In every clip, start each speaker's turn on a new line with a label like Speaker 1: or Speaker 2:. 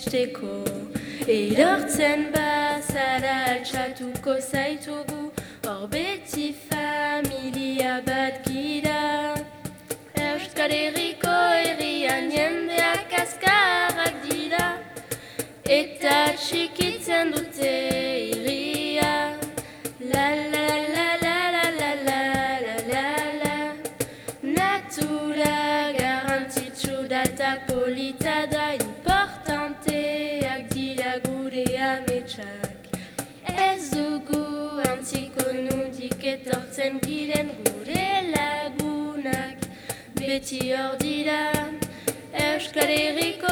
Speaker 1: betxteko Erortzen bazara altxatuko zaitugu Hor beti familia bat gira. Euskal Herriko herrian jendeak azkarrak dira Eta txikitzen dute irria La la la la la la la la la la. Natura garantitzu data polita da ametsak Ez dugu antziko nudik etortzen diren gure lagunak. Beti hor dira Euskal Herriko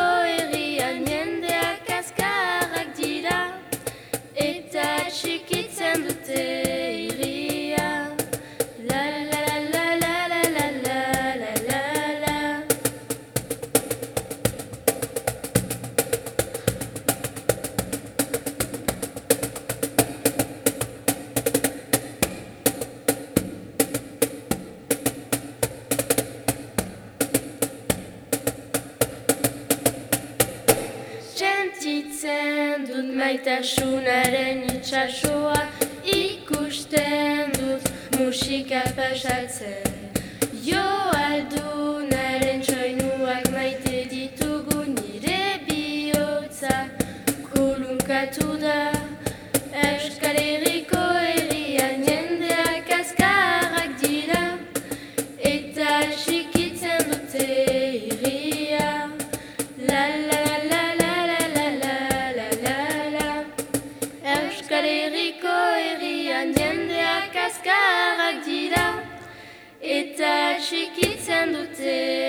Speaker 1: Sentitzen dut maitasunaren itxasoa Ikusten dut musika pasatzen Jo aldunaren txoinuak maite ditugu Nire bihotza kolunkatu da Euskal Herriko herrian jendeak azkarrak dira Eta txikitzen dute irria La la Euskal Herriko herrian jendeak azkarrak dira, eta txikitzen dutea.